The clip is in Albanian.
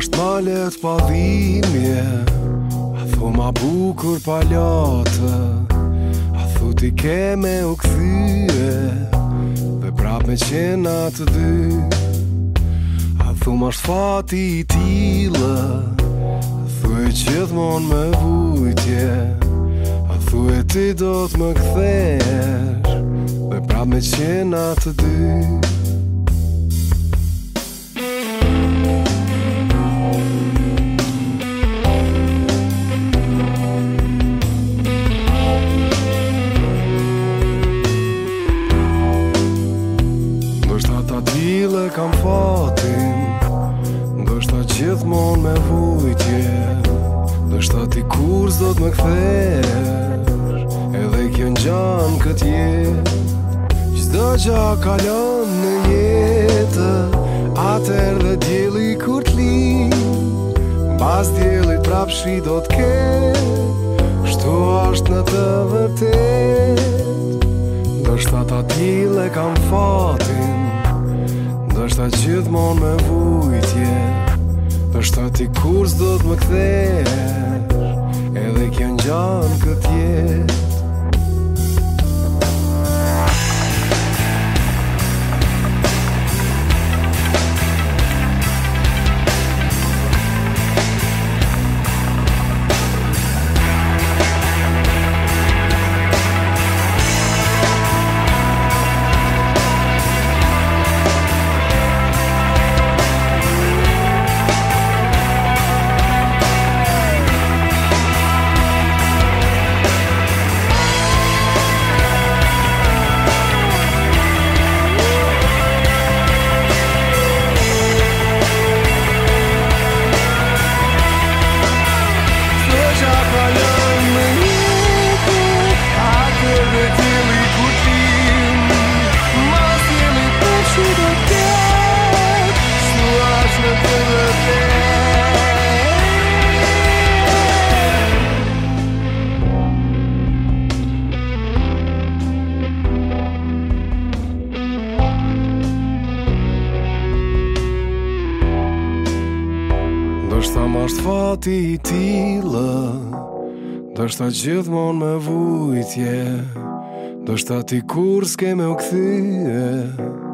Asht malet pa dhimje A thu ma bukur pa lotë A thu ti ke me u këthyje Dhe prap me qena të dy A thu ma sht fati i tila A thu e gjithmon me vujtje A thu e ti do të më këthesh Dhe prap me qena të dy A thu e gjithmon me vujtje kam fatin Ndështë ta gjithmon me vujtje Ndështë ta ti kur zot me më Edhe kjo në gjanë këtë jetë Qdo gja kalon në jetë Atër dhe djeli kur t'li Bas djeli prap shri do t'ke Shtu ashtë në të vërtet Ndështë ta ta t'ile kam fatin dhe është ta gjithmon me vujtje Dhe është ta ti kur s'do t'më kthesh Edhe kjo në gjanë Dështë ta mashtë fati i tila Dështë ta gjithmon me vujtje Dështë ta ti kur s'ke me u këthyje